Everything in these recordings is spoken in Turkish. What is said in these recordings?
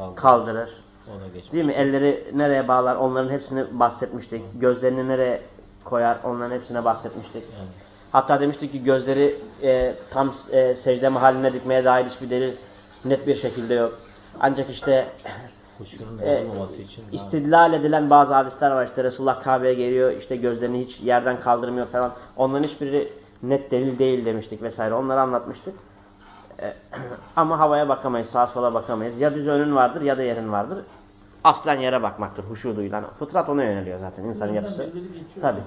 Kaldır. kaldırır. Ona geçmiş. Değil mi? Elleri nereye bağlar onların hepsini bahsetmiştik. Gözlerini nereye koyar onların hepsine bahsetmiştik. Yani. Hatta demiştik ki gözleri e, tam e, secde mahalline dikmeye dair hiçbir delil net bir şekilde yok. Ancak işte e, için. istidlal edilen bazı hadisler var. İşte Resulullah Kabe'ye geliyor, işte gözlerini hiç yerden kaldırmıyor falan. Onların hiçbiri net delil değil demiştik vesaire. Onları anlatmıştık. Ama havaya bakamayız, sağa sola bakamayız. Ya düz önün vardır ya da yerin vardır. Aslen yere bakmaktır huşu duyulan. Fıtrat ona yöneliyor zaten insanın yapısı. Tabii.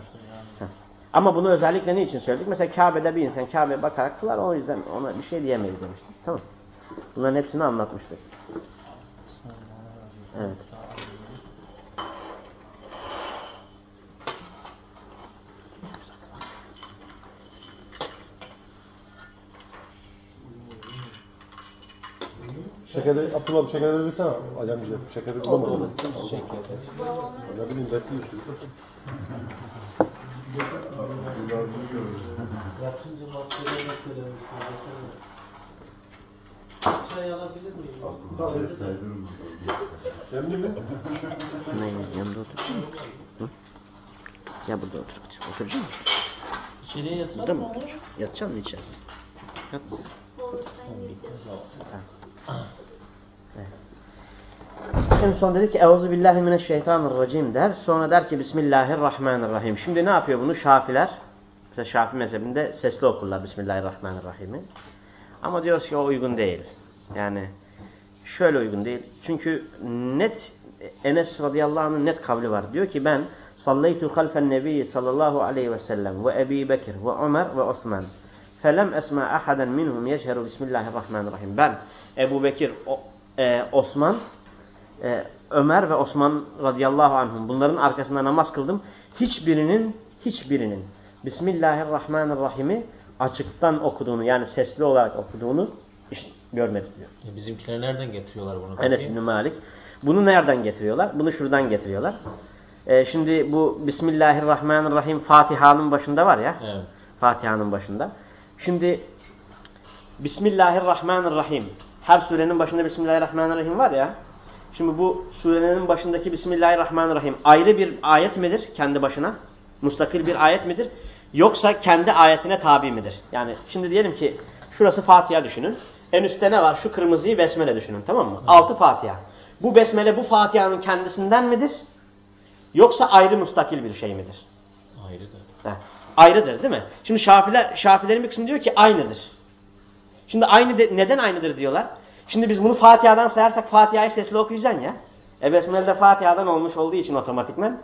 Heh. Ama bunu özellikle ne için söyledik? Mesela Kabe'de bir insan Kabe'ye bakarak kılar. O yüzden ona bir şey diyemeyiz demiştik. Tamam. Bunların hepsini anlatmıştık. Evet. Şekeri, Abdullah bir şeker verirsene acemice. Şekeri bulamadım. Şeker. Ne bileyim bekliyorsun. Yatsınca mahkemeye getirelim. Çay alabilir miyim? Demli mi? Neyiniz yanında otur. Hı? Ya burada otur. Oturacak mısın? İçeriye Burada yatalım mı oturacaksın? Yatacaksın mı içeride? Yat. En son dedi ki Euzu billahi mineşşeytanirracim der. Sonra der ki Bismillahirrahmanirrahim. Şimdi ne yapıyor bunu? Şafiler. Mesela Şafi mezhebinde sesli okurlar Bismillahirrahmanirrahim'i. Ama diyoruz ki o uygun değil. Yani şöyle uygun değil. Çünkü net Enes radıyallahu anh'ın net kavli var. Diyor ki ben sallaytu halfen nebiyyi sallallahu aleyhi ve sellem ve Ebi Bekir ve Ömer ve Osman. Felem esma ahaden minhum yeşheru bismillahirrahmanirrahim. Ben Ebu Bekir, e, Osman, e, Ömer ve Osman radıyallahu anhum bunların arkasında namaz kıldım. Hiçbirinin hiçbirinin Bismillahirrahmanirrahim'i açıktan okuduğunu yani sesli olarak okuduğunu hiç görmedim diyor. Ya bizimkiler nereden getiriyorlar bunu? Enes bin Malik. Bunu nereden getiriyorlar? Bunu şuradan getiriyorlar. Ee, şimdi bu Bismillahirrahmanirrahim Fatiha'nın başında var ya. Evet. Fatiha'nın başında. Şimdi Bismillahirrahmanirrahim. Her surenin başında Bismillahirrahmanirrahim var ya. Şimdi bu surenin başındaki Bismillahirrahmanirrahim ayrı bir ayet midir kendi başına? Mustakil bir ayet midir? Yoksa kendi ayetine tabi midir? Yani şimdi diyelim ki şurası Fatiha düşünün. En üstte ne var? Şu kırmızıyı Besmele düşünün tamam mı? Altı Fatiha. Bu Besmele bu Fatiha'nın kendisinden midir? Yoksa ayrı mustakil bir şey midir? Ayrıdır. Heh, ayrıdır değil mi? Şimdi Şafiler, Şafilerin bir kısmı diyor ki aynıdır. Şimdi aynı de, neden aynıdır diyorlar? Şimdi biz bunu Fatiha'dan sayarsak Fatiha'yı sesli okuyacaksın ya. E Besmele de Fatiha'dan olmuş olduğu için otomatikman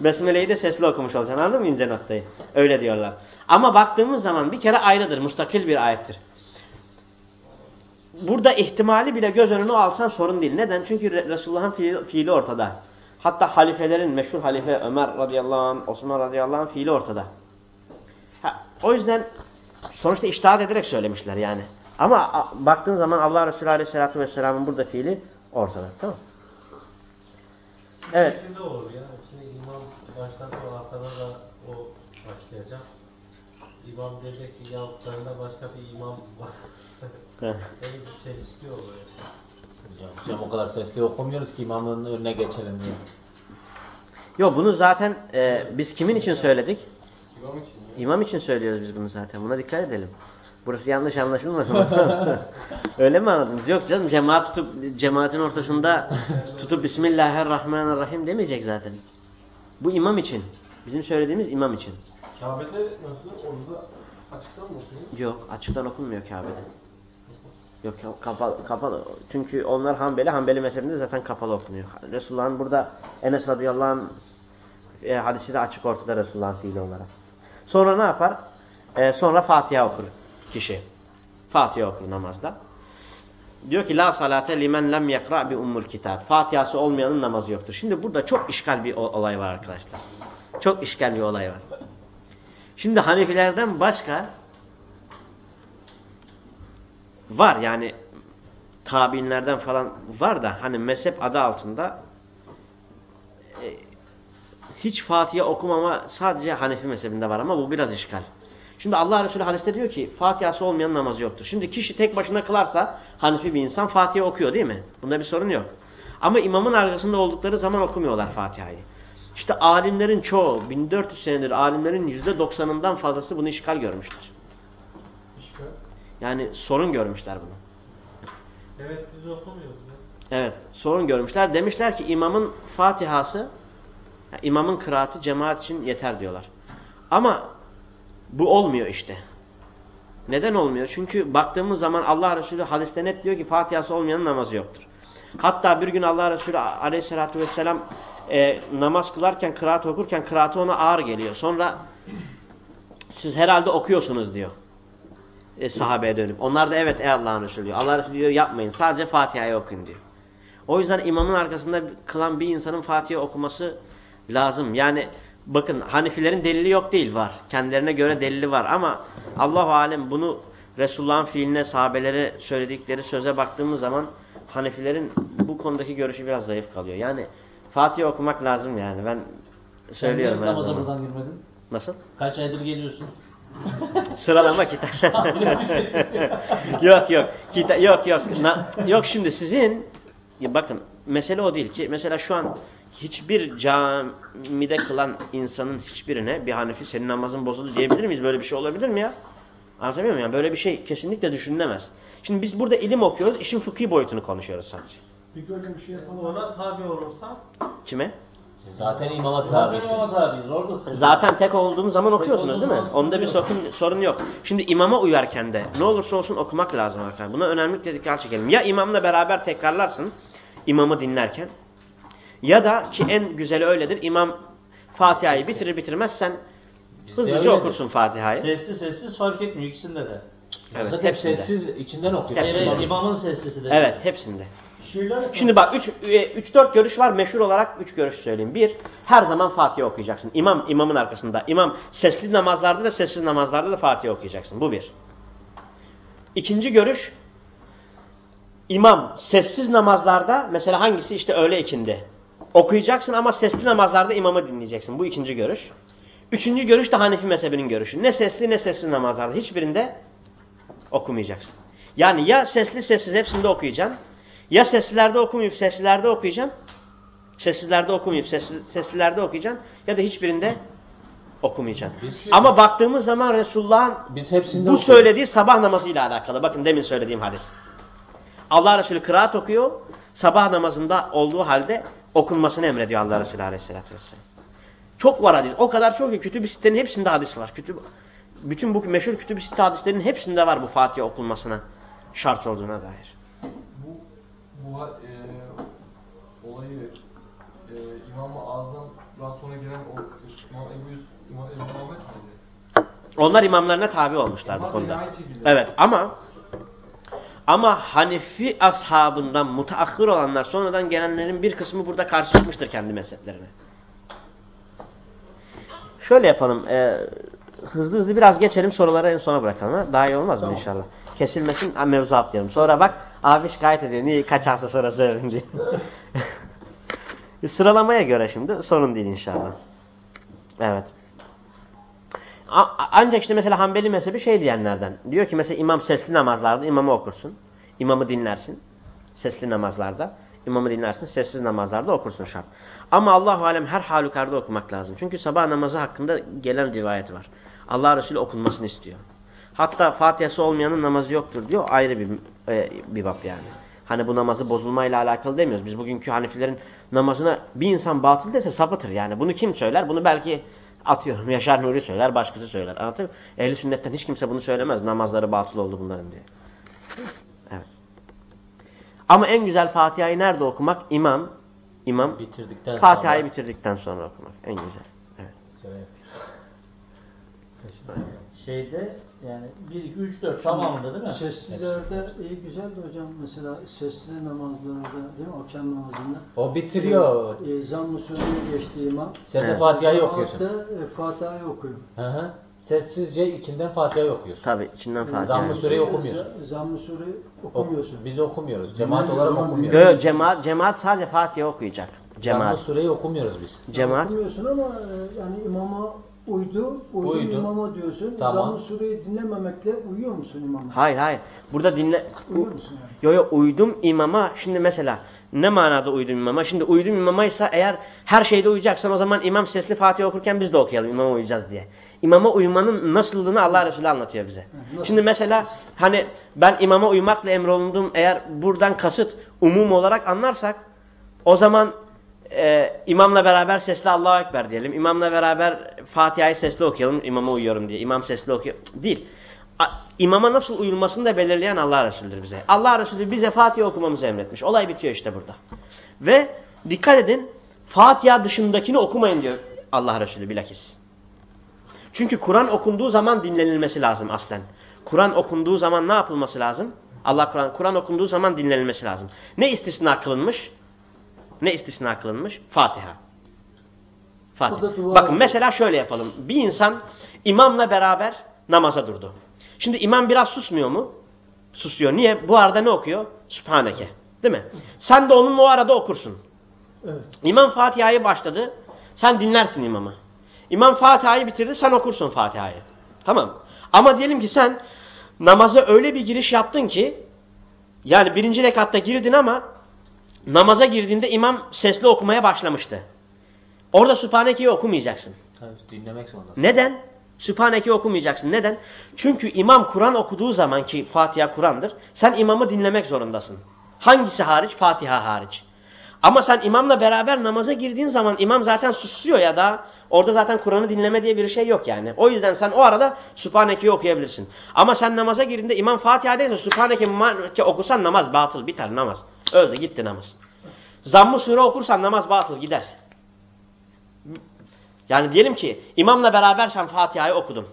Besmele'yi de sesli okumuş olacaksın. Anladın mı ince noktayı? Öyle diyorlar. Ama baktığımız zaman bir kere ayrıdır. Mustakil bir ayettir. Burada ihtimali bile göz önüne alsan sorun değil. Neden? Çünkü Re- Resulullah'ın fiili, fiili ortada. Hatta halifelerin, meşhur halife Ömer radıyallahu anh, Osman radıyallahu anh fiili ortada. Ha, o yüzden sonuçta iştahat ederek söylemişler yani. Ama baktığın zaman Allah Resulü aleyhissalatü vesselamın burada fiili ortada. Tamam Evet. şekilde olur ya. Şimdi imam baştan sonra arkada da o başlayacak. İmam diyecek ki ya başka bir imam var. Heh. Böyle bir çelişki oluyor. Ya, hocam o kadar sesli okumuyoruz ki imamın önüne geçelim diye. Yok bunu zaten e, biz kimin için söyledik? İmam için. İmam için söylüyoruz biz bunu zaten. Buna dikkat edelim. Burası yanlış anlaşılmasın. Öyle mi anladınız? Yok canım cemaat tutup cemaatin ortasında tutup Bismillahirrahmanirrahim demeyecek zaten. Bu imam için. Bizim söylediğimiz imam için. Kabe'de nasıl? Orada açıktan mı okuyor? Yok açıktan okunmuyor Kabe'de. Yok ka- kapalı, kapalı. Çünkü onlar Hanbeli. Hanbeli mezhebinde zaten kapalı okunuyor. Resulullah'ın burada Enes radıyallahu anh e, hadisi de açık ortada Resulullah'ın fiili olarak. Sonra ne yapar? E, sonra Fatiha okur kişi. Fatiha okur namazda. Diyor ki la salate limen lem yekra bi ummul kitab. Fatihası olmayanın namazı yoktur. Şimdi burada çok işgal bir olay var arkadaşlar. Çok işgal bir olay var. Şimdi Hanefilerden başka var yani tabinlerden falan var da hani mezhep adı altında e, hiç Fatiha okumama sadece Hanefi mezhebinde var ama bu biraz işgal. Şimdi Allah Resulü hadiste diyor ki Fatiha'sı olmayan namazı yoktur. Şimdi kişi tek başına kılarsa Hanefi bir insan Fatiha okuyor değil mi? Bunda bir sorun yok. Ama imamın arkasında oldukları zaman okumuyorlar Fatiha'yı. İşte alimlerin çoğu, 1400 senedir alimlerin %90'ından fazlası bunu işgal görmüştür. İşte. Yani sorun görmüşler bunu. Evet biz okumuyoruz. Evet, sorun görmüşler. Demişler ki imamın Fatihası, imamın kıraati cemaat için yeter diyorlar. Ama bu olmuyor işte. Neden olmuyor? Çünkü baktığımız zaman Allah Resulü hadiste net diyor ki Fatihası olmayanın namazı yoktur. Hatta bir gün Allah Resulü aleyhissalatü vesselam e, namaz kılarken, kıraat okurken kıraatı ona ağır geliyor. Sonra siz herhalde okuyorsunuz diyor. E, sahabeye dönüp. Onlar da evet ey Allah'ın Resulü diyor. Allah Resulü diyor yapmayın. Sadece Fatiha'yı okuyun diyor. O yüzden imamın arkasında kılan bir insanın Fatiha okuması lazım. Yani bakın Hanifilerin delili yok değil var. Kendilerine göre delili var ama Allahu alem bunu Resulullah'ın fiiline, sahabelere söyledikleri söze baktığımız zaman Hanifilerin bu konudaki görüşü biraz zayıf kalıyor. Yani Fatiha okumak lazım yani. Ben söylüyorum Sen her zaman. buradan girmedin? Nasıl? Kaç aydır geliyorsun? Sıralama kitap. yok yok. Kita yok yok. Na- yok şimdi sizin ya bakın mesele o değil ki mesela şu an hiçbir camide kılan insanın hiçbirine bir Hanefi senin namazın bozuldu diyebilir miyiz? Böyle bir şey olabilir mi ya? Anlatabiliyor muyum? Yani böyle bir şey kesinlikle düşünülemez. Şimdi biz burada ilim okuyoruz, işin fıkhi boyutunu konuşuyoruz sadece. Peki öyle bir şey yapalım. Ona tabi olursa Kime? Zaten imama Zaten tabisin. imama tabiiz. Oradasın. Zaten tek olduğun zaman okuyorsunuz değil mi? Onda bir sorun, sorun yok. Şimdi imama uyarken de ne olursa olsun okumak lazım arkadaşlar. Buna önemli dikkat çekelim. Ya imamla beraber tekrarlarsın imamı dinlerken ya da ki en güzeli öyledir. İmam Fatiha'yı bitirir bitirmez sen Bizde hızlıca okursun Fatiha'yı. Sesli sessiz fark etmiyor ikisinde de. Evet, Zaten hepsinde. sessiz içinden okuyor. Hepsinde. İmamın seslisi de. Evet hepsinde. Şimdi bak 3 4 görüş var. Meşhur olarak 3 görüş söyleyeyim. Bir, her zaman Fatiha okuyacaksın. İmam imamın arkasında. İmam sesli namazlarda da sessiz namazlarda da Fatiha okuyacaksın. Bu bir. İkinci görüş imam sessiz namazlarda mesela hangisi işte öğle ikindi. Okuyacaksın ama sesli namazlarda imamı dinleyeceksin. Bu ikinci görüş. Üçüncü görüş de Hanefi mezhebinin görüşü. Ne sesli ne sessiz namazlarda hiçbirinde okumayacaksın. Yani ya sesli sessiz hepsinde okuyacaksın. Ya seslilerde okumayıp seslilerde okuyacaksın. Sessizlerde okumayıp sessiz, seslilerde okuyacaksın. Ya da hiçbirinde okumayacaksın. Biz- Ama baktığımız zaman Resulullah'ın bu okuyoruz. söylediği sabah namazıyla alakalı. Bakın demin söylediğim hadis. Allah Resulü kıraat okuyor. Sabah namazında olduğu halde okunmasını emrediyor Allah Resulü Aleyhisselatü Vesselam. Çok var hadis. O kadar çok ki kütüb-i sittenin hepsinde hadis var. Kütüb, bütün bu meşhur kütüb-i sitte hadislerin hepsinde var bu Fatiha okunmasına şart olduğuna dair. Bu bu e, olayı e, İmam-ı Azam'dan sonra gelen o İmam Ebu Yusuf, İmam Ebu Muhammed miydi? Onlar imamlarına tabi olmuşlar bu Onlar da konuda. Evet ama ama Hanefi ashabından mutaahhir olanlar sonradan gelenlerin bir kısmı burada karşı çıkmıştır kendi mezheplerine. Şöyle yapalım. e, hızlı hızlı biraz geçelim soruları en sona bırakalım. Ha? Daha iyi olmaz mı inşallah? Kesilmesin mevzu atlayalım. Sonra bak abi şikayet ediyor. Niye kaç hafta sonra söyledin diye. Sıralamaya göre şimdi sorun değil inşallah. Evet. Ancak işte mesela Hanbeli mezhebi şey diyenlerden. Diyor ki mesela imam sesli namazlarda imamı okursun. İmamı dinlersin. Sesli namazlarda. İmamı dinlersin. Sessiz namazlarda okursun şart. Ama Allahu alem her halükarda okumak lazım. Çünkü sabah namazı hakkında gelen rivayet var. Allah Resulü okunmasını istiyor. Hatta Fatiha'sı olmayanın namazı yoktur diyor. Ayrı bir e, bir bab yani. Hani bu namazı bozulmayla alakalı demiyoruz. Biz bugünkü Hanefilerin namazına bir insan batıl dese sapıtır yani. Bunu kim söyler? Bunu belki atıyorum Yaşar Nuri söyler, başkası söyler. Anlatıyor muyum? Ehli sünnetten hiç kimse bunu söylemez. Namazları batıl oldu bunların diye. Evet. Ama en güzel Fatiha'yı nerede okumak? İmam, imam Bitirdikten Fatiha'yı sonra bitirdikten sonra okumak. En güzel. Evet. Şeyde yani 1, 2, 3, 4 tamamında değil mi? Seslilerde iyi güzel de hocam mesela sesli namazlarda değil mi akşam namazında O bitiriyor. e, zamm-ı sureye geçtiği imam Sen de Evet. Fatiha'yı okuyorsun. cemaatte, e, Fatiha'yı okuyor. Hı hı. Sessizce içinden Fatiha'yı okuyorsun. Tabi içinden Fatiha. Zamm-ı Sureyi okumuyorsun. Z- Zamm-ı sure Ok- okumuyorsun. Biz okumuyoruz. Cemaat olarak Yo, okumuyoruz. yo, cemaat, cemaat sadece Fatiha okuyacak. Zamm-ı Cemaat. Sureyi okumuyoruz biz. Cemaat. Okumuyorsun ama e, yani imama uydu, uydu Uydu. imama diyorsun. Tamam. Zamm-ı sureyi dinlememekle uyuyor musun imama? Hayır hayır. Burada dinle... Uyuyor musun yani? Yo yo uydum imama. Şimdi mesela Ne manada uydum imama? Şimdi uydum imamaysa eğer her şeyde uyacaksan o zaman imam sesli Fatiha okurken biz de okuyalım imama uyacağız diye. İmama uymanın nasıllığını Allah Resulü anlatıyor bize. nasıl? Şimdi mesela hani ben imama uymakla emrolundum eğer buradan kasıt umum olarak anlarsak o zaman e, imamla beraber sesli Allahu Ekber diyelim. İmamla beraber Fatiha'yı sesli okuyalım. İmama uyuyorum diye. İmam sesli okuyor. Değil. A, imama nasıl uyulmasını da belirleyen Allah Resulü'dür bize. Allah Resulü bize Fatiha okumamızı emretmiş. Olay bitiyor işte burada. Ve dikkat edin Fatiha dışındakini okumayın diyor Allah Resulü bilakis. Çünkü Kur'an okunduğu zaman dinlenilmesi lazım aslen. Kur'an okunduğu zaman ne yapılması lazım? Allah Kur'an Kur'an okunduğu zaman dinlenilmesi lazım. Ne istisna kılınmış? Ne istisna kılınmış? Fatiha. Fatiha. Bakın mesela şöyle yapalım. Bir insan imamla beraber namaza durdu. Şimdi imam biraz susmuyor mu? Susuyor. Niye? Bu arada ne okuyor? Sübhaneke. Değil mi? Sen de onun o arada okursun. Evet. İmam Fatiha'yı başladı. Sen dinlersin imamı. İmam Fatiha'yı bitirdi. Sen okursun Fatiha'yı. Tamam. Ama diyelim ki sen namaza öyle bir giriş yaptın ki yani birinci rekatta girdin ama namaza girdiğinde imam sesli okumaya başlamıştı. Orada Sübhaneke'yi okumayacaksın. Tabii dinlemek zorundasın. Neden? Sübhaneke'yi okumayacaksın. Neden? Çünkü imam Kur'an okuduğu zaman ki Fatiha Kur'an'dır. Sen imamı dinlemek zorundasın. Hangisi hariç? Fatiha hariç. Ama sen imamla beraber namaza girdiğin zaman imam zaten susuyor ya da orada zaten Kur'an'ı dinleme diye bir şey yok yani. O yüzden sen o arada Sübhaneke'yi okuyabilirsin. Ama sen namaza girdiğinde imam Fatiha'daysa Sübhaneke Mübhaneke okusan namaz batıl biter namaz. Öldü gitti namaz. Zamm-ı sure okursan namaz batıl gider. Yani diyelim ki imamla beraber sen Fatiha'yı okudun.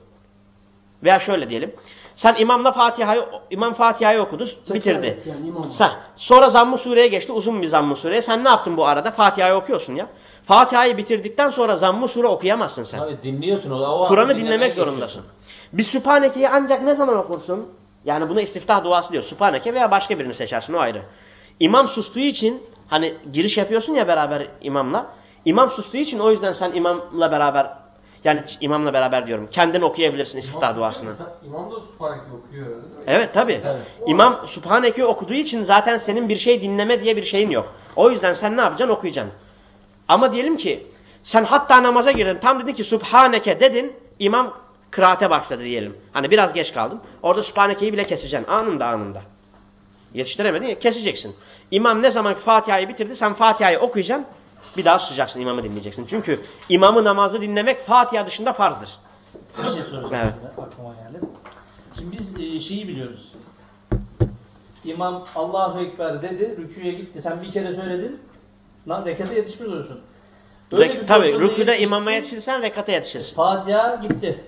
Veya şöyle diyelim. Sen imamla Fatiha'yı imam Fatiha'yı okudu, Tekrar bitirdi. yani imam. Sen, sonra zamm-ı sureye geçti, uzun bir zamm-ı sureye. Sen ne yaptın bu arada? Fatiha'yı okuyorsun ya. Fatiha'yı bitirdikten sonra zamm-ı sure okuyamazsın sen. Tabii dinliyorsun. O, o Kur'an'ı dinlemek zorundasın. Bir Sübhaneke'yi ancak ne zaman okursun? Yani buna istiftah duası diyor. Sübhaneke veya başka birini seçersin o ayrı. İmam sustuğu için hani giriş yapıyorsun ya beraber imamla. İmam sustuğu için o yüzden sen imamla beraber yani imamla beraber diyorum. Kendin okuyabilirsin istiftah duasını. İmam da Sübhaneke okuyor? Evet tabi. Evet. İmam Sübhaneke'yi okuduğu için zaten senin bir şey dinleme diye bir şeyin yok. O yüzden sen ne yapacaksın? Okuyacaksın. Ama diyelim ki sen hatta namaza girdin. Tam dedin ki Sübhaneke dedin. İmam kıraate başladı diyelim. Hani biraz geç kaldın. Orada Sübhaneke'yi bile keseceksin. Anında anında. Yetiştiremedin ya keseceksin. İmam ne zaman Fatiha'yı bitirdi sen Fatiha'yı okuyacaksın. Bir daha susacaksın imamı dinleyeceksin. Çünkü imamı namazda dinlemek Fatiha dışında farzdır. Bir şey soracağım Evet. şimdi, aklıma geldi. Şimdi biz e, şeyi biliyoruz. İmam Allahu Ekber dedi, rüküye gitti. Sen bir kere söyledin. Lan rekata yetişmiş olursun. Tabi pozisyonda rüküde yetiştin, imama yetişirsen rekata yetişirsin. Fatiha gitti.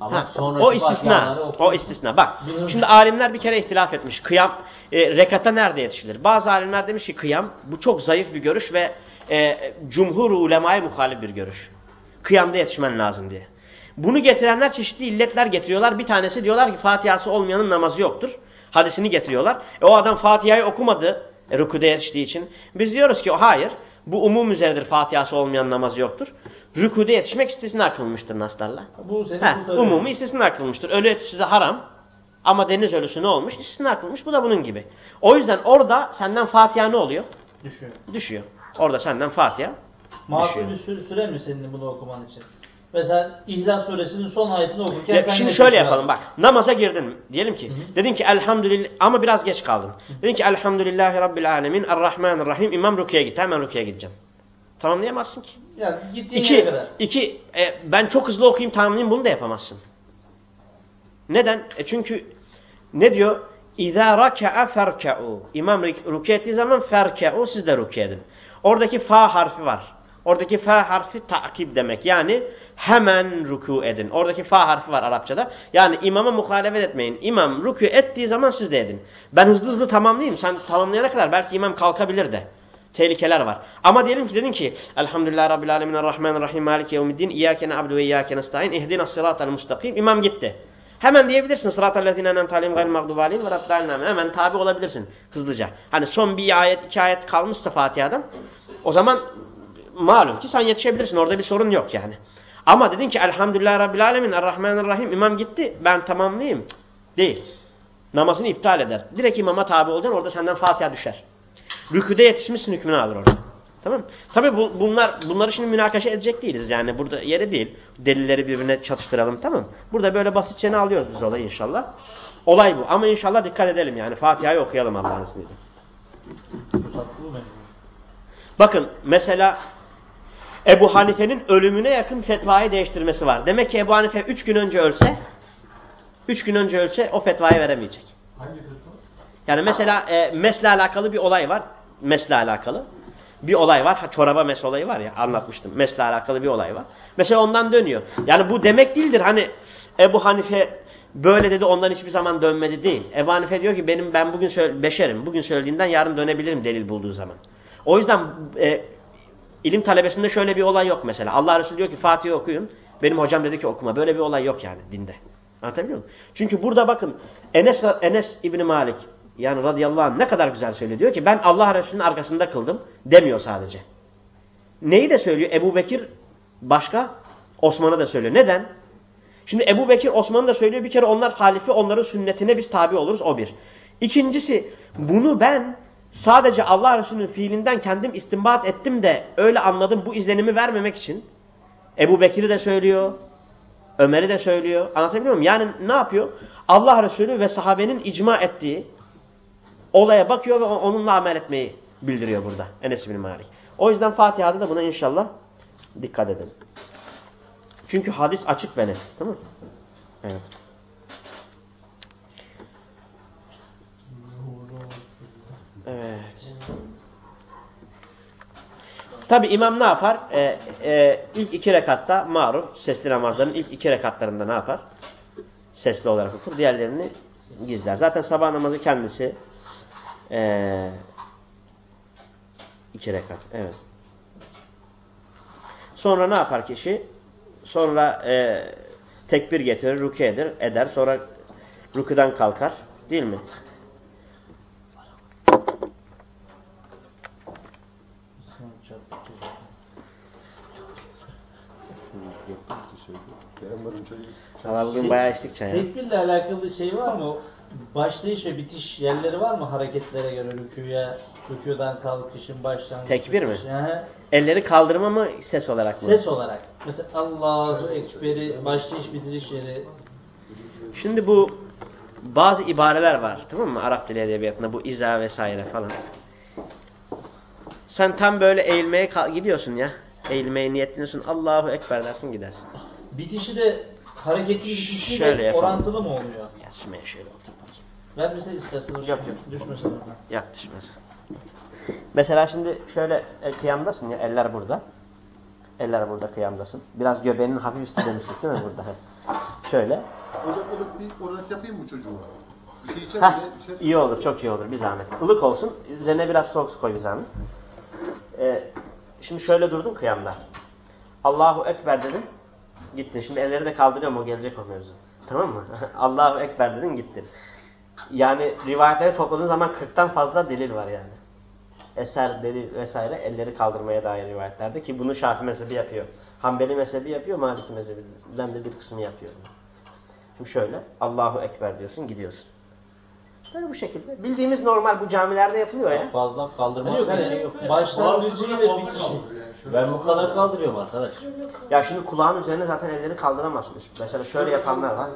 Ama Ha, o istisna. O istisna. Bak şimdi alimler bir kere ihtilaf etmiş. Kıyam e, rekata nerede yetişilir? Bazı alimler demiş ki kıyam bu çok zayıf bir görüş ve e, cumhur ulemaya muhalif bir görüş. Kıyamda yetişmen lazım diye. Bunu getirenler çeşitli illetler getiriyorlar. Bir tanesi diyorlar ki Fatiha'sı olmayanın namazı yoktur. Hadisini getiriyorlar. E, o adam Fatiha'yı okumadı e, rükuda yetiştiği için. Biz diyoruz ki hayır. Bu umum üzeredir Fatiha'sı olmayan namazı yoktur. Rükuda yetişmek istisna kılmıştır naslarla. Bu seni Heh, umumi istisna kılmıştır. Ölü eti size haram. Ama deniz ölüsü ne olmuş? İstisna kılmış. Bu da bunun gibi. O yüzden orada senden Fatiha ne oluyor? Düşüyor. Düşüyor. Orada senden Fatiha Makul bir süre, süre mi senin bunu okuman için? Mesela İhlas suresinin son ayetini okurken Ya sen şimdi şöyle yapalım bak. Namaza girdin. Diyelim ki. Dedin ki elhamdülillah ama biraz geç kaldın. Dedin ki elhamdülillahi rabbil alemin errahmanirrahim. İmam Rukiye gitti. Hemen Rukiye gideceğim. Tamamlayamazsın ki. Yani gittiğin yere kadar. iki e, ben çok hızlı okuyayım tamamlayayım bunu da yapamazsın. Neden? E çünkü ne diyor? İzâ rak'a ferke'u. İmam rükû ettiği zaman ferke'u siz de rükû edin. Oradaki fa harfi var. Oradaki fa harfi takip demek. Yani hemen rükû edin. Oradaki fa harfi var Arapçada. Yani imama muhalefet etmeyin. İmam rükû ettiği zaman siz de edin. Ben hızlı hızlı tamamlayayım. Sen tamamlayana kadar belki imam kalkabilir de. Tehlikeler var. Ama diyelim ki dedin ki Elhamdülillah Rabbil Alemin Errahmanirrahim Maliki Yevmiddin İyyâke na'budu ve iyyâke nestaîn İhdina sıratal mustakim İmam gitti. Hemen diyebilirsin sıratal lezîne enemte aleyhim gayril mağdubi aleyhim ve raddâlinâ. Hemen tabi olabilirsin hızlıca. Hani son bir ayet iki ayet kalmışsa Fatiha'dan o zaman malum ki sen yetişebilirsin. Orada bir sorun yok yani. Ama dedin ki Elhamdülillah Rabbil Alemin Errahmanirrahim İmam gitti ben tamamlayayım. Değil. Namazını iptal eder. Direkt imama tabi olacaksın orada senden Fatiha düşer. Rüküde yetişmişsin hükmünü alır orada. Tamam mı? Tabi bu, bunlar, bunları şimdi münakaşa edecek değiliz. Yani burada yeri değil. Delilleri birbirine çatıştıralım tamam? Burada böyle basitçe ne alıyoruz biz olayı inşallah. Olay bu. Ama inşallah dikkat edelim yani. Fatiha'yı okuyalım Allah'ın izniyle. Bakın mesela Ebu Hanife'nin ölümüne yakın fetvayı değiştirmesi var. Demek ki Ebu Hanife 3 gün önce ölse 3 gün önce ölse o fetvayı veremeyecek. Hangi fetva? Yani mesela e, mesle alakalı bir olay var. Mesle alakalı. Bir olay var. Ha, çoraba mes olayı var ya anlatmıştım. Mesle alakalı bir olay var. Mesela ondan dönüyor. Yani bu demek değildir. Hani Ebu Hanife böyle dedi ondan hiçbir zaman dönmedi değil. Ebu Hanife diyor ki benim ben bugün beşerim. Bugün söylediğinden yarın dönebilirim delil bulduğu zaman. O yüzden e, ilim talebesinde şöyle bir olay yok mesela. Allah Resulü diyor ki Fatih'i okuyun. Benim hocam dedi ki okuma. Böyle bir olay yok yani dinde. Anlatabiliyor muyum? Çünkü burada bakın Enes, Enes İbni Malik yani radıyallahu anh ne kadar güzel söylüyor. Diyor ki ben Allah Resulü'nün arkasında kıldım demiyor sadece. Neyi de söylüyor? Ebu Bekir başka Osman'ı da söylüyor. Neden? Şimdi Ebu Bekir Osman'ı da söylüyor. Bir kere onlar halifi onların sünnetine biz tabi oluruz. O bir. İkincisi bunu ben sadece Allah Resulü'nün fiilinden kendim istinbat ettim de öyle anladım bu izlenimi vermemek için Ebu Bekir'i de söylüyor. Ömer'i de söylüyor. Anlatabiliyor muyum? Yani ne yapıyor? Allah Resulü ve sahabenin icma ettiği olaya bakıyor ve onunla amel etmeyi bildiriyor burada. Enes bin Malik. O yüzden Fatiha'da da buna inşallah dikkat edin. Çünkü hadis açık ve net. Tamam mı? Evet. Evet. Tabi imam ne yapar? Ee, e, ilk iki rekatta maruf, sesli namazların ilk iki rekatlarında ne yapar? Sesli olarak okur. Diğerlerini gizler. Zaten sabah namazı kendisi ee, iki rekat. Evet. Sonra ne yapar kişi? Sonra e, tekbir getirir, rükû eder, eder. Sonra rüküden kalkar. Değil mi? Valla bugün bayağı içtik çay. Tekbirle alakalı şey var mı? Başlayış ve bitiş yerleri var mı hareketlere göre rüküye, rüküden kalkışın, başlangıç. Tekbir mi? Aha. Elleri kaldırma mı ses olarak mı? Ses olarak. Mesela Allahu Ekber'i, başlayış bitiriş yeri. Şimdi bu bazı ibareler var tamam mı? Arap dili edebiyatında bu iza vesaire falan. Sen tam böyle eğilmeye gidiyorsun ya. Eğilmeye niyetleniyorsun. Allahu Ekber dersin gidersin. Bitişi de hareketin bitişi Şöyle de yapalım. orantılı mı oluyor? Ya Sümeyye şöyle otur Ben mesela istersen Yok, yok. düşmesin oradan. Yaklaşmaz. Mesela şimdi şöyle e, kıyamdasın ya eller burada. Eller burada kıyamdasın. Biraz göbeğinin hafif üstü demiştik değil mi burada? Şöyle. Hocam ılık bir oranı yapayım mı çocuğuma? Bir şey içer Heh, mi? İçer. iyi olur, çok iyi olur bir zahmet. Ilık olsun, üzerine biraz soğuk su koy bir zahmet. Ee, şimdi şöyle durdun kıyamda. Allahu Ekber dedin, gittin. Şimdi elleri de kaldırıyorum, o gelecek o mevzu. Tamam mı? Allahu Ekber dedin, gittin. Yani rivayetleri topladığın zaman 40'tan fazla delil var yani. Eser, delil vesaire elleri kaldırmaya dair rivayetlerde ki bunu Şafii mezhebi yapıyor. Hanbeli mezhebi yapıyor, Maliki mezhebinden de bir kısmı yapıyor. Şimdi şöyle, Allahu Ekber diyorsun, gidiyorsun. Böyle bu şekilde. Bildiğimiz normal bu camilerde yapılıyor ya. Fazla kaldırma Yok, bir yani şey yok. başlangıcı ve bitişi. Ben bu kadar kaldırıyorum arkadaş. Ya şimdi kulağın üzerine zaten elleri kaldıramazsınız. Mesela şöyle yapanlar var.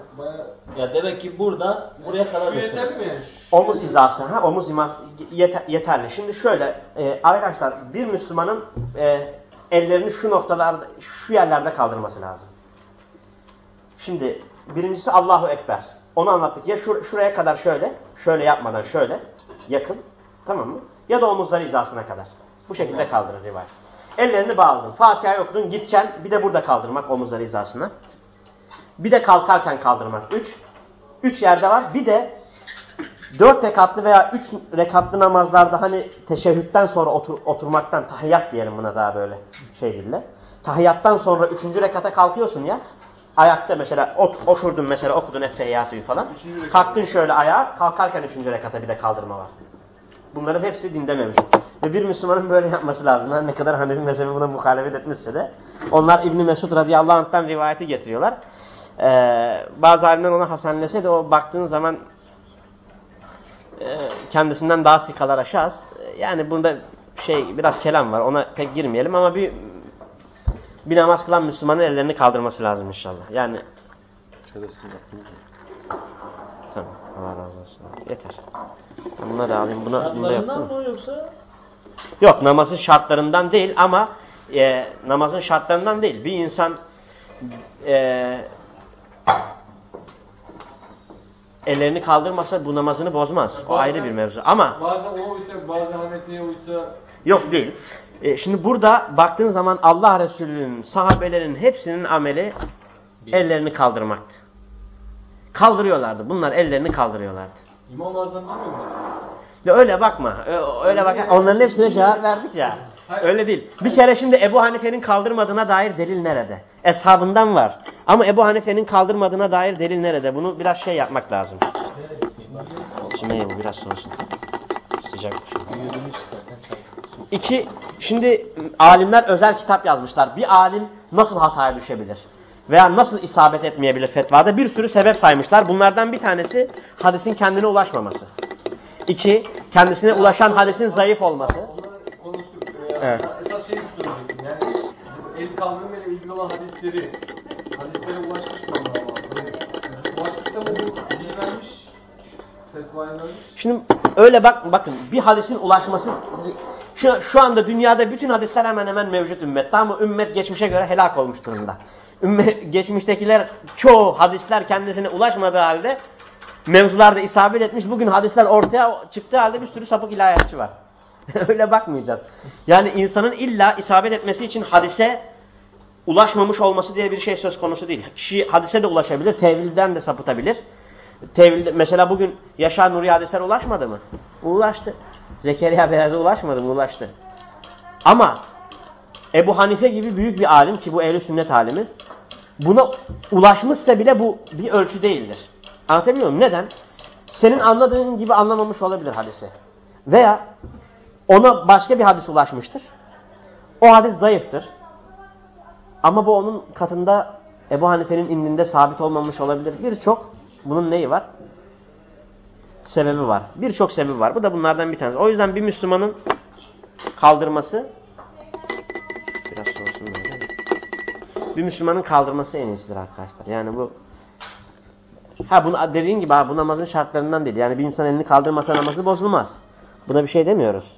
Ya demek ki burada buraya kadar yeterli mi yani? Omuz hizası, ha omuz hizası yeter- yeterli. Şimdi şöyle e, arkadaşlar bir Müslümanın e, ellerini şu noktalarda, şu yerlerde kaldırması lazım. Şimdi birincisi Allahu Ekber. Onu anlattık. Ya şur- şuraya kadar şöyle, şöyle yapmadan şöyle yakın. Tamam mı? Ya da omuzları hizasına kadar. Bu şekilde kaldırır rivayet. Ellerini bağladın. Fatiha'yı okudun. Gideceksin. Bir de burada kaldırmak omuzları hizasına. Bir de kalkarken kaldırmak. Üç. Üç yerde var. Bir de dört rekatlı veya üç rekatlı namazlarda hani teşehhütten sonra otur, oturmaktan tahiyyat diyelim buna daha böyle şey dille. Tahiyyattan sonra üçüncü rekata kalkıyorsun ya. Ayakta mesela ot, oturdun mesela okudun ettehiyyatıyı falan. Kalktın şöyle ayağa kalkarken üçüncü rekata bir de kaldırma var. Bunların hepsi dinde mevcut. Ve bir Müslümanın böyle yapması lazım. Ne kadar Hanefi mezhebi buna muhalefet etmişse de. Onlar İbni Mesud radıyallahu anh'tan rivayeti getiriyorlar. Ee, bazı alimler ona hasenlese de o baktığın zaman e, kendisinden daha sikalara şahıs. E, Yani bunda şey biraz kelam var. Ona pek girmeyelim ama bir bir namaz kılan Müslümanın ellerini kaldırması lazım inşallah. Yani yaptınız. tamam. Allah razı olsun. Yeter. Bunları alayım. Buna, bunu da Şartlarından yaptım. mı yoksa? Yok namazın şartlarından değil ama e, namazın şartlarından değil. Bir insan e, ellerini kaldırmasa bu namazını bozmaz. O ayrı bir mevzu. Ama Bazen o uysa, bazen Hanefi'ye uysa yok değil. E, şimdi burada baktığın zaman Allah Resulü'nün, sahabelerin hepsinin ameli ellerini kaldırmaktı. Kaldırıyorlardı. Bunlar ellerini kaldırıyorlardı. İmam-ı Azam bilmiyor mu? Ya öyle bakma. Öyle bak. Onların hepsine cevap verdik ya. Hayır. Öyle değil. Bir kere şimdi Ebu Hanife'nin kaldırmadığına dair delil nerede? Eshabından var. Ama Ebu Hanife'nin kaldırmadığına dair delil nerede? Bunu biraz şey yapmak lazım. Şimdi bu biraz soğusun. Sıcak. İki, şimdi alimler özel kitap yazmışlar. Bir alim nasıl hataya düşebilir? Veya nasıl isabet etmeyebilir fetvada? Bir sürü sebep saymışlar. Bunlardan bir tanesi hadisin kendine ulaşmaması. İki, kendisine ulaşan hadisin zayıf olması. Konuştuk. Ee, Evet. Esas şeyi söyleyecektim. Yani el ile ilgili olan hadisleri hadislere ulaşmış mı Allah? Ulaşmışsa bu vermiş. Şimdi öyle bak bakın bir hadisin ulaşması şu, şu anda dünyada bütün hadisler hemen hemen mevcut ümmet. Tamam mı? Ümmet geçmişe göre helak olmuş durumda. Ümmet, geçmiştekiler çoğu hadisler kendisine ulaşmadığı halde mevzularda isabet etmiş. Bugün hadisler ortaya çıktığı halde bir sürü sapık ilahiyatçı var. öyle bakmayacağız. Yani insanın illa isabet etmesi için hadise ulaşmamış olması diye bir şey söz konusu değil. Kişi hadise de ulaşabilir, tevilden de sapıtabilir. Tevil, mesela bugün Yaşar Nuri hadisler ulaşmadı mı? Ulaştı. Zekeriya Beyaz'a ulaşmadı mı? Ulaştı. Ama Ebu Hanife gibi büyük bir alim ki bu ehli sünnet alimi buna ulaşmışsa bile bu bir ölçü değildir. Anlatabiliyor muyum? Neden? Senin anladığın gibi anlamamış olabilir hadisi. Veya ona başka bir hadis ulaşmıştır. O hadis zayıftır. Ama bu onun katında Ebu Hanife'nin indinde sabit olmamış olabilir. Birçok bunun neyi var? Sebebi var. Birçok sebebi var. Bu da bunlardan bir tanesi. O yüzden bir Müslümanın kaldırması Bir Müslümanın kaldırması en iyisidir arkadaşlar. Yani bu ha bunu dediğin gibi ha, bu namazın şartlarından değil. Yani bir insan elini kaldırmasa namazı bozulmaz. Buna bir şey demiyoruz.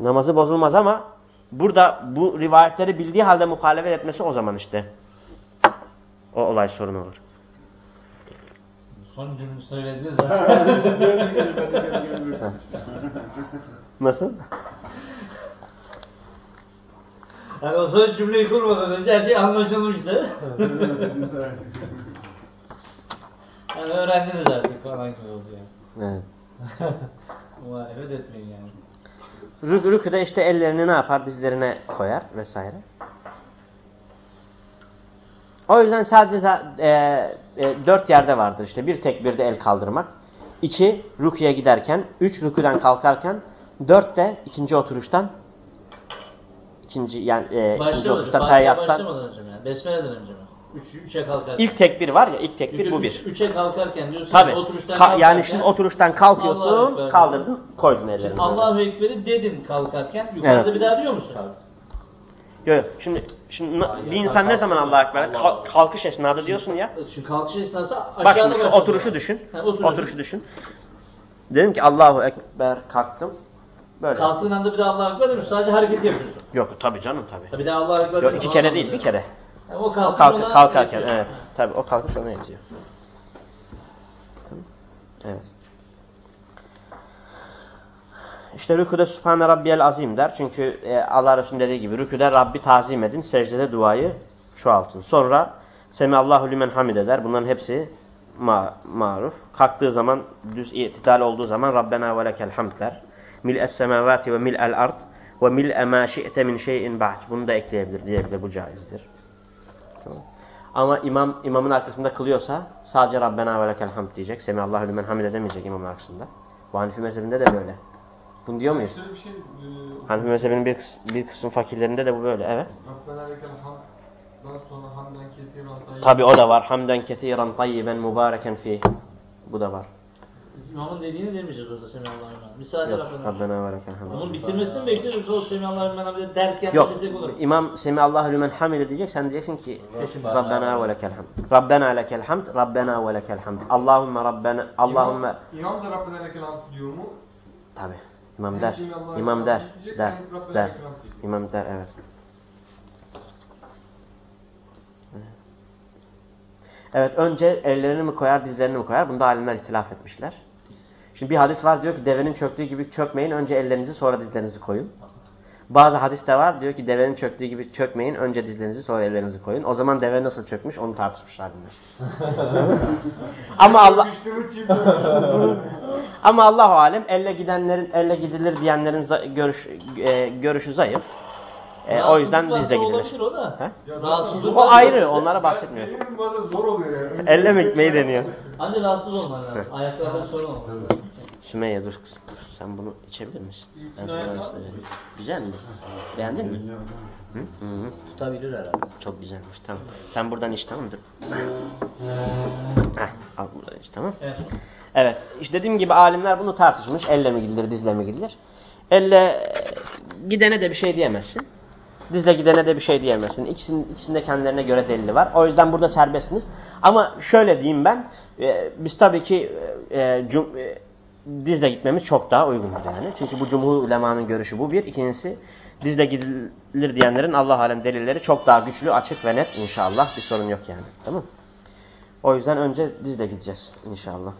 Namazı bozulmaz ama burada bu rivayetleri bildiği halde muhalefet etmesi o zaman işte o olay sorun olur. Son cümle söylediniz zaten. Nasıl? Yani o son cümleyi kurmadan önce her şey anlaşılmıştı. yani öğrendiniz artık falan gibi oldu yani. Evet. Muhalefet etmeyin yani. Rük rüküde işte ellerini ne yapar? Dizlerine koyar vesaire. O yüzden sadece e, e, dört yerde vardır işte. Bir tekbirde el kaldırmak. iki rüküye giderken. Üç rüküden kalkarken. Dört de ikinci oturuştan ikinci yani e, ikinci Fatiha'ya tayyattan. başlamadan önce mi yani? Besmele'den önce mi? Üç, üçe kalkarken. İlk tekbir var ya ilk tekbir Üç- bu üç- bir. Üçe kalkarken diyorsun Tabi. ki oturuştan yani kalkarken- şimdi oturuştan kalkıyorsun, kaldırdın, koydun ellerini. Şimdi. Allahu Ekber'i dedin kalkarken yukarıda Evet. bir daha diyor musun? Yok yok. Şimdi, şimdi na- bir insan ne zaman Allah'a Ekber? Kal- kalkış esnada diyorsun ya. Şu kalkış esnası aşağıda Bak şimdi şu oturuşu düşün. Ha, oturuşu. Oturuşu düşün. Dedim ki Allahu Ekber kalktım. Böyle. Kalktığın anda bir daha Allahu Ekber demiyorsun. Sadece hareket yapıyorsun. Yok tabii canım tabii. Bir daha Allahu Ekber Yok iki kere değil bir yani. kere. Ha, o kalkış Kalk, ona kalkarken yetiyor. evet. Tabii o kalkış ona yetiyor. Tamam. Evet. İşte rüküde Sübhane Rabbiyel Azim der. Çünkü e, Allah Resulü'nün dediği gibi rüküde Rabbi tazim edin. Secdede duayı çoğaltın. Sonra Semiallahu limen hamide der. Bunların hepsi ma maruf. Kalktığı zaman düz itidal olduğu zaman Rabbena ve lekel hamd der. Mil'es semavati ve mil'el ard ve mil'e ma şi'te min şeyin ba'd. Bunu da ekleyebilir diyebilir. Bu caizdir. Tamam. Ama imam imamın arkasında kılıyorsa sadece Rabbena ve lekel hamd diyecek. Semiallahu limen hamide demeyecek imamın arkasında. Bu Hanifi mezhebinde de böyle. Bunu diyor muyuz? Bir şey, e, Hanifi mezhebinin bir, kıs- bir kısım fakirlerinde de bu böyle. Evet. Rabbena lekel hamd'dan sonra hamden. Tabi o da var. Hamden kesiren tayyiben mübareken fih. Bu da var. Biz imamın dediğini demeyeceğiz orada. Biz sadece Yok, Rabbena. Ve lekel hamd. Onun bitirmesini bekleyeceğiz yoksa o Semihallahü Limen'e bir de derken Yok. desek olur. İmam Semi Allahu lümen hamide diyecek. Sen diyeceksin ki Rabbena ve lekel hamd. Rabbena lekel hamd. Rabbena ve lekel hamd. Allahümme Rabbena Allahümme İmam, da Rabbena lekel hamd diyor mu? Tabi. İmam der. İmam der. Der. Der. İmam der evet. Evet önce ellerini mi koyar dizlerini mi koyar? Bunda alimler ihtilaf etmişler. Şimdi bir hadis var diyor ki devenin çöktüğü gibi çökmeyin önce ellerinizi sonra dizlerinizi koyun. Bazı hadiste var diyor ki devenin çöktüğü gibi çökmeyin önce dizlerinizi sonra ellerinizi koyun. O zaman deve nasıl çökmüş onu tartışmış alimler. Ama Allah ama Allahu alem elle gidenlerin elle gidilir diyenlerin görüş e, görüşü zayıf. E, o yüzden varsa gidilir. O da. Rahatsızlık O ayrı onlara bahsetmiyorum. Benim bana zor oluyor yani. Elle mi gitmeyi deniyor. Ancak rahatsız olman lazım. Ayaklarda sorun olmaz. Sümeyye dur kızım. Sen bunu içebilir misin? Ben sana vereyim. Güzel mi? Beğendin mi? Hı? Hı -hı. Tutabilir herhalde. Çok güzelmiş tamam. Sen buradan iç tamam mı? Dur. Heh, al buradan iç tamam. Evet. Evet. İşte dediğim gibi alimler bunu tartışmış. Elle mi gidilir, dizle mi gidilir? Elle gidene de bir şey diyemezsin. Dizle gidene de bir şey diyemezsin. İkisinin, ikisinde kendilerine göre delili var. O yüzden burada serbestsiniz. Ama şöyle diyeyim ben. e, biz tabii ki e, cum- e, dizle gitmemiz çok daha uygundur yani. Çünkü bu cumhur ulemanın görüşü bu bir. İkincisi dizle gidilir diyenlerin Allah alem delilleri çok daha güçlü, açık ve net inşallah. Bir sorun yok yani. Tamam O yüzden önce dizle gideceğiz inşallah.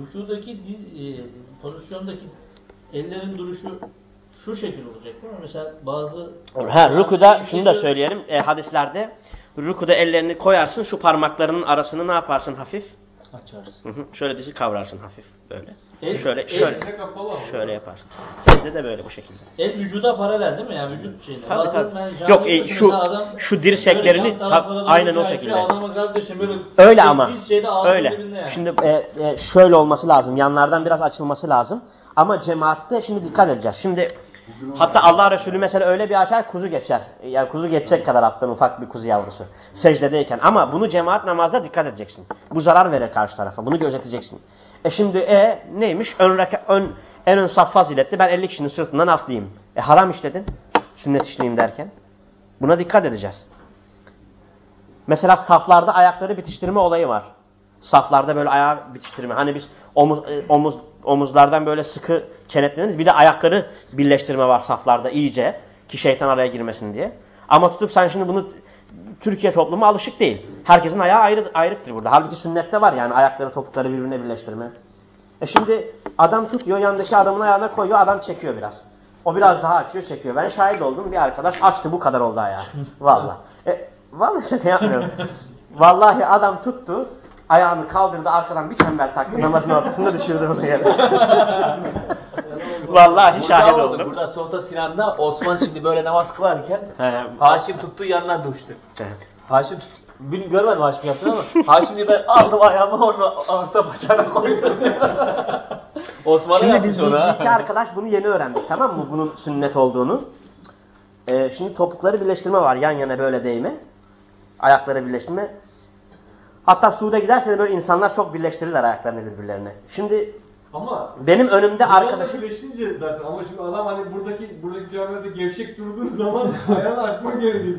Rükudaki di- e, pozisyondaki ellerin duruşu şu şekil olacak değil mi? Mesela bazı Ha, rükuda şunu da söyleyelim. E, hadislerde rükuda ellerini koyarsın. Şu parmaklarının arasını ne yaparsın hafif? Açarsın. Hı hı. Şöyle dizi kavrarsın hafif böyle. El- şöyle el- şöyle şöyle yaparsın. Secde de böyle bu şekilde. El vücuda paralel değil mi? Yani vücut şeyine. Tabii, Bazen tabii. cami Yok, e, şu- adam şu dirseklerini tab- aynen o şekilde. Adama kardeşim böyle Öyle ama. şeyde Öyle. yani. Şimdi e, e, şöyle olması lazım. Yanlardan biraz açılması lazım. Ama cemaatte şimdi dikkat edeceğiz. Şimdi hatta Allah Resulü mesela öyle bir açar kuzu geçer. Yani kuzu geçecek kadar attan ufak bir kuzu yavrusu. Secdedeyken. Ama bunu cemaat namazda dikkat edeceksin. Bu zarar verir karşı tarafa. Bunu gözeteceksin. E şimdi e neymiş? Ön, ön en ön saf faziletli. Ben 50 kişinin sırtından atlayayım. E haram işledin. Sünnet işleyeyim derken. Buna dikkat edeceğiz. Mesela saflarda ayakları bitiştirme olayı var. Saflarda böyle ayağı bitiştirme. Hani biz omuz, e, omuz omuzlardan böyle sıkı kenetleniriz. Bir de ayakları birleştirme var saflarda iyice. Ki şeytan araya girmesin diye. Ama tutup sen şimdi bunu Türkiye toplumu alışık değil. Herkesin ayağı ayrı, ayrıktır burada. Halbuki sünnette var yani ayakları topukları birbirine birleştirme. E şimdi adam tutuyor yanındaki adamın ayağına koyuyor adam çekiyor biraz. O biraz daha açıyor çekiyor. Ben şahit oldum bir arkadaş açtı bu kadar oldu ayağı. Valla. E, vallahi şaka yapmıyorum. Vallahi adam tuttu ayağını kaldırdı arkadan bir çember taktı namazın ortasında düşürdü onu yere. Vallahi şahit Burada oldu. oldum. Burada Sultan Sinan'da Osman şimdi böyle namaz kılarken Haşim tuttu yanına düştü. evet. Haşim tut Bilmiyorum görmedim Haşim yaptığını ama Haşim diye ben aldım ayağımı onu orta bacağına koydum. Osman'a Şimdi biz bir, ha. iki arkadaş bunu yeni öğrendik tamam mı? Bunun sünnet olduğunu. Ee, şimdi topukları birleştirme var yan yana böyle değme. Ayakları birleştirme. Hatta Suud'a giderse de böyle insanlar çok birleştirirler ayaklarını birbirlerine. Şimdi Ama benim önümde Arkadaşım birleşince zaten ama şimdi adam hani buradaki buradaki camilerde gevşek durduğun zaman ayağını açman gerekiyor.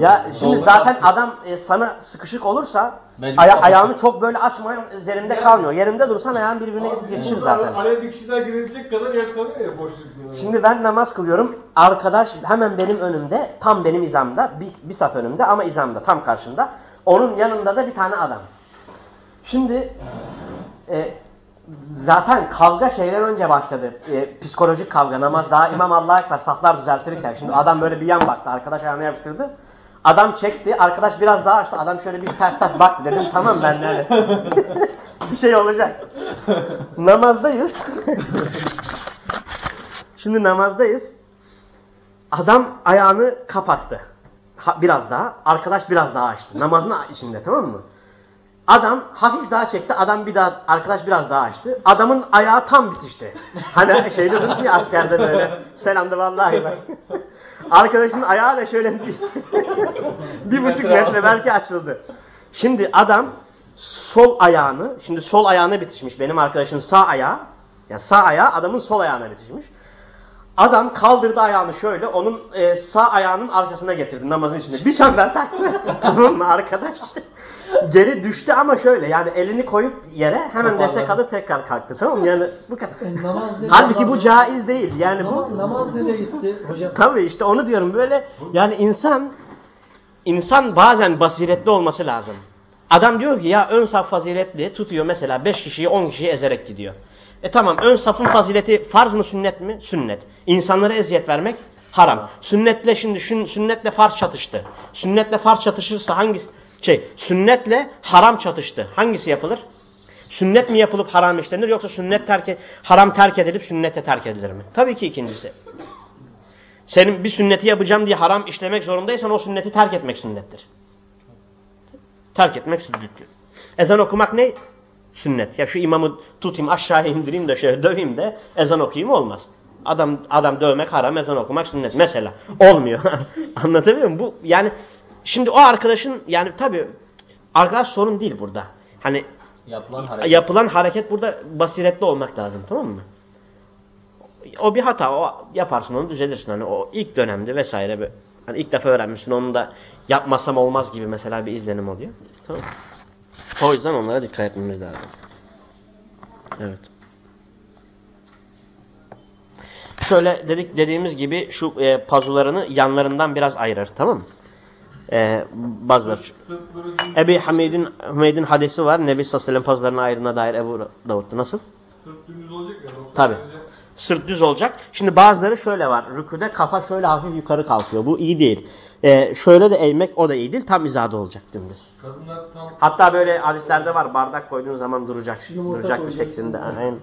ya şimdi zaten adam e, sana sıkışık olursa Mecbur aya- ayağını çok böyle açma yerinde kalmıyor. Yerinde dursan ayağın birbirine yetişir zaten. Araya bir kişi daha girebilecek kadar yer kalıyor ya boşluk. Şimdi ben namaz kılıyorum. Arkadaş hemen benim önümde, tam benim izamda, bir, bir saf önümde ama izamda, tam karşımda. Onun yanında da bir tane adam. Şimdi e, zaten kavga şeyden önce başladı. E, psikolojik kavga. Namaz daha İmam Allah'a ekber saflar düzeltirken. Şimdi adam böyle bir yan baktı. Arkadaş ayağına yapıştırdı. Adam çekti. Arkadaş biraz daha açtı. Adam şöyle bir ters ters baktı. Dedim tamam ben de bir şey olacak. Namazdayız. Şimdi namazdayız. Adam ayağını kapattı. Ha- biraz daha. Arkadaş biraz daha açtı. Namazın içinde tamam mı? Adam hafif daha çekti. Adam bir daha arkadaş biraz daha açtı. Adamın ayağı tam bitişti. Hani şeyde dursun ya askerde böyle. Selamdı vallahi bak. Arkadaşın ayağı da şöyle bir, bir buçuk metre belki açıldı. Şimdi adam sol ayağını, şimdi sol ayağına bitişmiş benim arkadaşın sağ ayağı, ya sağ ayağı adamın sol ayağına bitişmiş. Adam kaldırdı ayağını şöyle onun e, sağ ayağının arkasına getirdi namazın içinde. Bir çember taktı. tamam mı arkadaş? Geri düştü ama şöyle yani elini koyup yere hemen destek alıp tekrar kalktı tamam mı? Yani bu kadar. E, namaz Halbuki bu caiz değil. Yani bu Nama- namaz nereye gitti hocam? Tabii işte onu diyorum böyle yani insan insan bazen basiretli olması lazım. Adam diyor ki ya ön saf faziletli tutuyor mesela 5 kişiyi 10 kişiyi ezerek gidiyor. E tamam ön safın fazileti farz mı sünnet mi? Sünnet. İnsanlara eziyet vermek haram. Sünnetle şimdi şun, sünnetle farz çatıştı. Sünnetle farz çatışırsa hangisi şey sünnetle haram çatıştı. Hangisi yapılır? Sünnet mi yapılıp haram işlenir yoksa sünnet terk e- haram terk edilip sünnete terk edilir mi? Tabii ki ikincisi. Senin bir sünneti yapacağım diye haram işlemek zorundaysan o sünneti terk etmek sünnettir. Terk etmek sünnettir. Ezan okumak ne? Sünnet. Ya şu imamı tutayım aşağıya indireyim de şöyle döveyim de ezan okuyayım olmaz. Adam adam dövmek haram, ezan okumak sünnet. Mesela olmuyor. Anlatabiliyor muyum? Bu yani şimdi o arkadaşın yani tabii arkadaş sorun değil burada. Hani Yapılan hareket. yapılan hareket burada basiretli olmak lazım tamam mı? O bir hata. O yaparsın onu düzelirsin. Hani o ilk dönemde vesaire bir hani ilk defa öğrenmişsin onu da yapmasam olmaz gibi mesela bir izlenim oluyor. Tamam. O yüzden onlara dikkat etmemiz lazım. Evet. Şöyle dedik dediğimiz gibi şu e, pazularını yanlarından biraz ayırır tamam mı? E. Sırtları Ebi Hamid'in Hümeyd'in hadisi var. Nebi sallallahu aleyhi ve sellem pazularını ayırdığına dair Ebu Davud'da. Nasıl? sırt dümdüz olacak ya. Tabii. Sırt düz olacak. Şimdi bazıları şöyle var. Rüküde kafa şöyle hafif yukarı kalkıyor. Bu iyi değil. Ee, şöyle de eğmek o da iyi değil. Tam hizada olacak dümdüz. Kadınlar tam Hatta böyle hadislerde var. Bardak koyduğun zaman duracak. Yumurta Duracaktı koyacaksın. şeklinde. Aynen.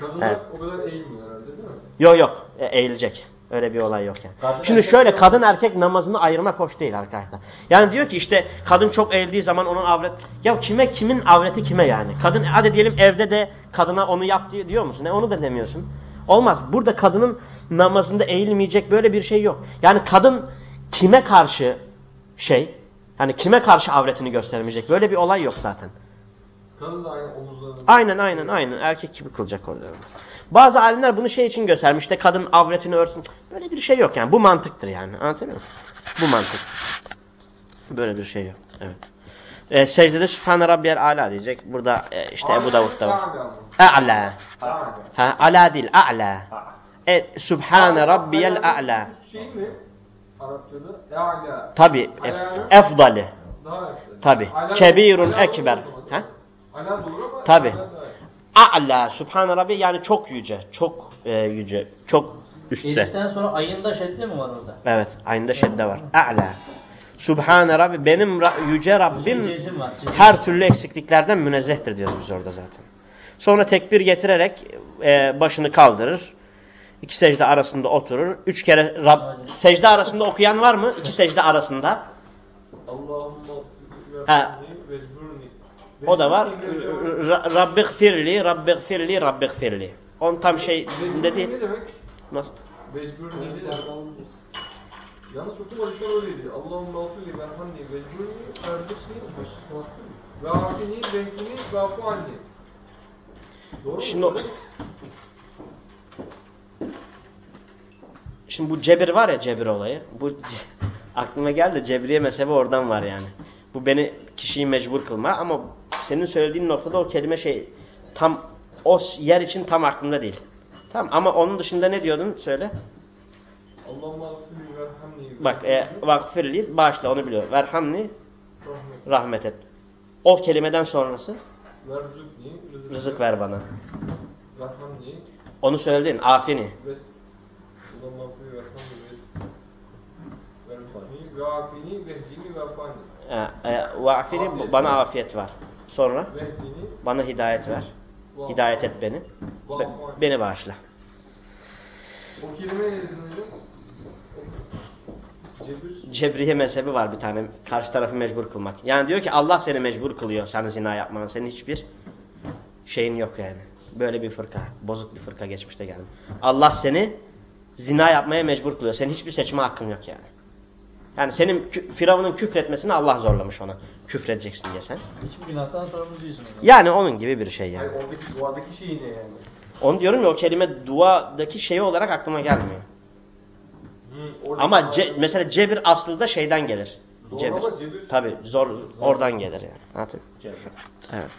kadınlar Evet. o kadar eğilmiyor herhalde değil mi? Yok yok. E, eğilecek. Öyle bir olay yok yani. Kadın Şimdi erkek şöyle kadın erkek namazını ayırmak hoş değil arkadaşlar. Yani diyor ki işte kadın çok eğildiği zaman onun avret... Ya kime kimin avreti kime yani? Kadın hadi diyelim evde de kadına onu yap diyor, diyor musun? E onu da demiyorsun. Olmaz. Burada kadının namazında eğilmeyecek böyle bir şey yok. Yani kadın kime karşı şey? Yani kime karşı avretini göstermeyecek? Böyle bir olay yok zaten. Kadın da aynı omuzlarını. Aynen aynen aynen. Erkek gibi kılacak orada. Bazı alimler bunu şey için göstermiş. İşte kadın avretini örsün. Böyle bir şey yok yani. Bu mantıktır yani. Anlatabiliyor muyum? Bu mantık. Böyle bir şey yok. Evet. E, secdede Sübhane Rabbiyel Ala diyecek. Burada e, işte Ebu Davud'da var. A'la. Ha, ala değil. A'la. E, Sübhane Rabbiyel A'la. Şey mi? Arapçada. E'ala. Tabi. Efdali. Tabi. Kebirun ekber. Ha? Tabi. ala. Sübhane Rabbi yani çok yüce. Çok e, yüce. Çok üstte. Elif'ten sonra ayında şedde mi var orada? Evet. Aynında şedde var. A'la. Subhane Rabbi. Benim Ra- yüce Rabbim her türlü eksikliklerden münezzehtir diyoruz biz orada zaten. Sonra tekbir getirerek e, başını kaldırır. İki secde arasında oturur. Üç kere Rab, secde arasında okuyan var mı? İki secde arasında. Ha. O da var. Vecburni. Ra- Rabbi gfirli, Rabbi gfirli, Rabbi gfirli. On tam şey demek? Nasıl? Demek? Yanlış okumadıysan öyleydi. Allahümme afili merhamni vecburni erzikni ve afini renkini ve afu anni. Doğru mu? Şimdi Şimdi bu cebir var ya cebir olayı. Bu aklıma geldi cebriye mezhebi oradan var yani. Bu beni kişiyi mecbur kılma ama senin söylediğin noktada o kelime şey tam o yer için tam aklımda değil. Tamam ama onun dışında ne diyordun söyle. Bak e, vakfirli bağışla onu biliyor. Verhamni rahmet. rahmet et. O kelimeden sonrası Verzukni rızık, rızık ver bana. Verhamni Onu söyledin afini. ve Allahümme afili verhamni ve verhamni ve afini vehdini ve afani. E, e, Vafini bana afiyet ver. Sonra bana hidayet ver. Hidayet et beni. Be- beni bağışla. O kelime ne dedin hocam? Cebir. Cebriye mezhebi var bir tane. Karşı tarafı mecbur kılmak. Yani diyor ki Allah seni mecbur kılıyor sen zina yapmana. Senin hiçbir şeyin yok yani. Böyle bir fırka. Bozuk bir fırka geçmişte geldi. Allah seni zina yapmaya mecbur kılıyor. Senin hiçbir seçme hakkın yok yani. Yani senin Firavun'un küfretmesini Allah zorlamış ona. Küfredeceksin diye sen. Hiçbir günahtan sorumlu değilsin. Yani onun gibi bir şey yani. Hayır oradaki duadaki şey ne yani? Onu diyorum ya o kelime duadaki şeyi olarak aklıma gelmiyor. Ama ce- mesela cebir aslında şeyden gelir. Cebir. Zorlama cebir. Tabi zor oradan gelir yani. Anlatayım. Evet.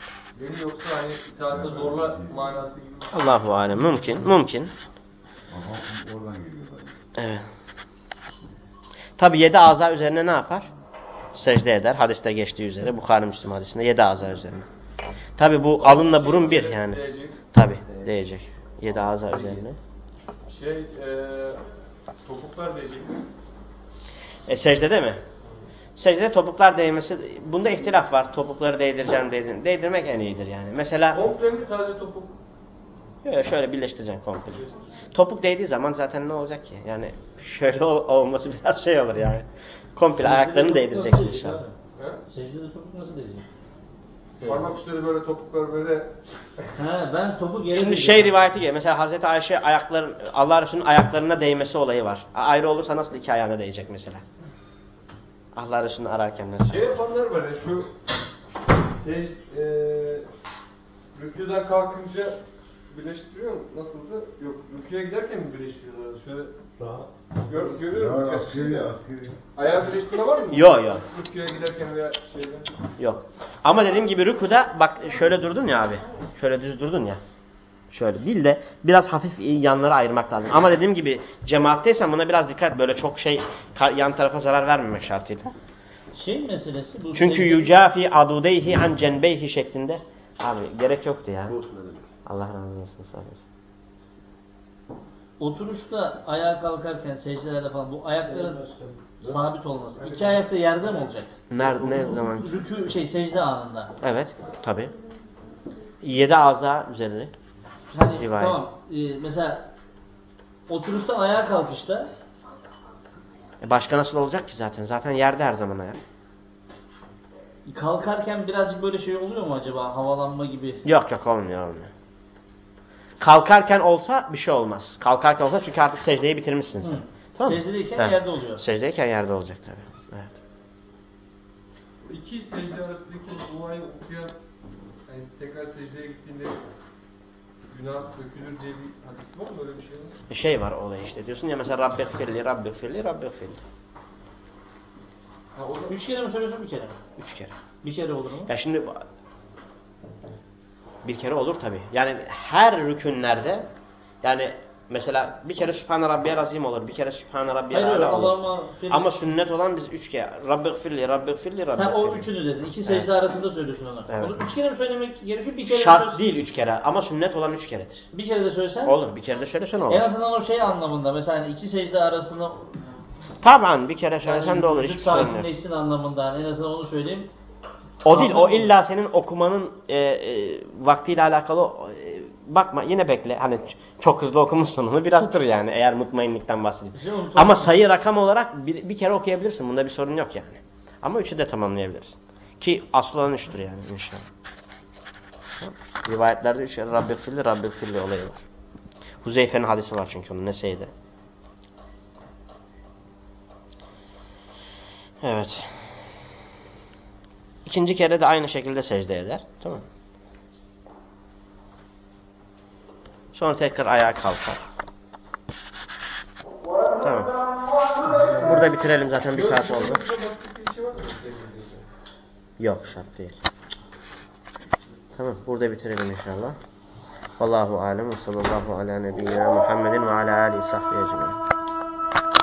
Benim yoksa hani itaatte zorla manası gibi. Allahu alem mümkün mümkün. Aha, oradan geliyor zaten. Evet. Tabi yedi aza üzerine ne yapar? Secde eder. Hadiste geçtiği üzere. Bukhari Müslim hadisinde yedi aza üzerine. Tabi bu alınla burun bir yani. Tabi diyecek. Yedi aza üzerine. Şey eee topuklar diyecek. E secdede mi? Secdede topuklar değmesi, bunda ihtilaf var. Topukları değdireceğim, değdir. Değdirmek en iyidir yani. Mesela Komple mi sadece topuk? Yo, şöyle birleştireceksin komple. Topuk değdiği zaman zaten ne olacak ki? Yani şöyle ol- olması biraz şey olur yani. Komple ayaklarını değdireceksin inşallah. Secdede topuk nasıl değecek? Parmak uçları böyle topuklar böyle. He ben topuk yere Şimdi şey rivayeti geliyor. Mesela Hazreti Ayşe ayakların Allah Resulü'nün ayaklarına değmesi olayı var. A- Ayrı olursa nasıl iki ayağına değecek mesela? Allah Resulü'nü ararken nasıl? Şey yapanlar var ya şu şey eee rüküden kalkınca birleştiriyor mu? Nasıldı? Yok rüküye giderken mi birleştiriyorlar? Şöyle Rahat. gör, görüyor Ya musun? askeri askeri. Ayağı birleştirme var mı? Yo yo. Rüküye giderken veya şeyde. Yok. Ama dediğim gibi rükuda bak şöyle durdun ya abi. Şöyle düz durdun ya. Şöyle değil de biraz hafif yanlara ayırmak lazım. Ama dediğim gibi cemaatteysen buna biraz dikkat. Böyle çok şey yan tarafa zarar vermemek şartıyla. Şey meselesi bu. Çünkü yücafi adudeyhi an cenbeyhi şeklinde. Abi gerek yoktu ya. Allah razı olsun sağ olasın. Oturuşta ayağa kalkarken secdelerde falan bu ayakların sabit olması. İki ayak da yerde mi olacak? Nerede ne zaman? Rükû şey secde anında. Evet tabi. Yedi ağza üzerine. Hani Rivayet. tamam. e, mesela oturuşta ayağa kalkışta E başka nasıl olacak ki zaten? Zaten yerde her zaman ayak. kalkarken birazcık böyle şey oluyor mu acaba? Havalanma gibi. Yok yok olmuyor olmuyor. Kalkarken olsa bir şey olmaz. Kalkarken olsa çünkü artık secdeyi bitirmişsin sen. Hı. Tamam? Secdedeyken Evet. yerde oluyor. Secdeyken yerde olacak tabi. Evet. İki secde arasındaki duayı okuyan hani tekrar secdeye gittiğinde günah dökülür diye bir hadis var mı? Öyle bir şey var mı? E Şey var olay işte diyorsun ya mesela Rabbi gfirli, Rabbi gfirli, Rabbi gfirli. Ha, o da Üç kere mi söylüyorsun bir kere mi? Üç kere. Bir kere olur mu? Ya şimdi bir kere olur tabi. Yani her rükünlerde yani mesela bir kere Sübhane Rabbiyel Azim olur, bir kere Sübhane Rabbiyel Hayır Ala olur. Allah'ıma fil- Ama sünnet olan biz üç kere Rabbi gfirli, Rabbi gfirli, Rabbi Ha, o gfirli. üçünü dedin. İki secde arasında söylüyorsun onu. Evet. Onu üç kere mi söylemek gerekiyor? Bir kere Şart söz- değil üç kere ama sünnet olan üç keredir. Bir kere de söylesen. Olur bir kere de söylesen olur. En azından o şey anlamında mesela hani iki secde arasında Taban bir kere söylesen de olur hiçbir sorun yok. sakinleşsin anlamında hani en azından onu söyleyeyim. O değil o illa senin okumanın e, e, vaktiyle alakalı e, bakma yine bekle hani çok hızlı okumuşsun onu biraz dur yani eğer mutmainlikten bahsediyorsun. Şey. Ama sayı rakam olarak bir, bir kere okuyabilirsin bunda bir sorun yok yani. Ama üçü de tamamlayabilirsin. Ki asıl olan üçtür yani inşallah. Rivayetlerde üç kere Rabbi filli Rabbi filli olayı var. Huzeyfe'nin hadisi var çünkü onun neseydi. Evet. İkinci kere de aynı şekilde secde eder. Tamam? Sonra tekrar ayağa kalkar. Tamam. Burada bitirelim zaten bir saat oldu. Yok şart değil. Tamam burada bitirelim inşallah. Allahu alem ve sallallahu ala nebiyyina Muhammedin ve ala alihi sahbihi ecmaîn.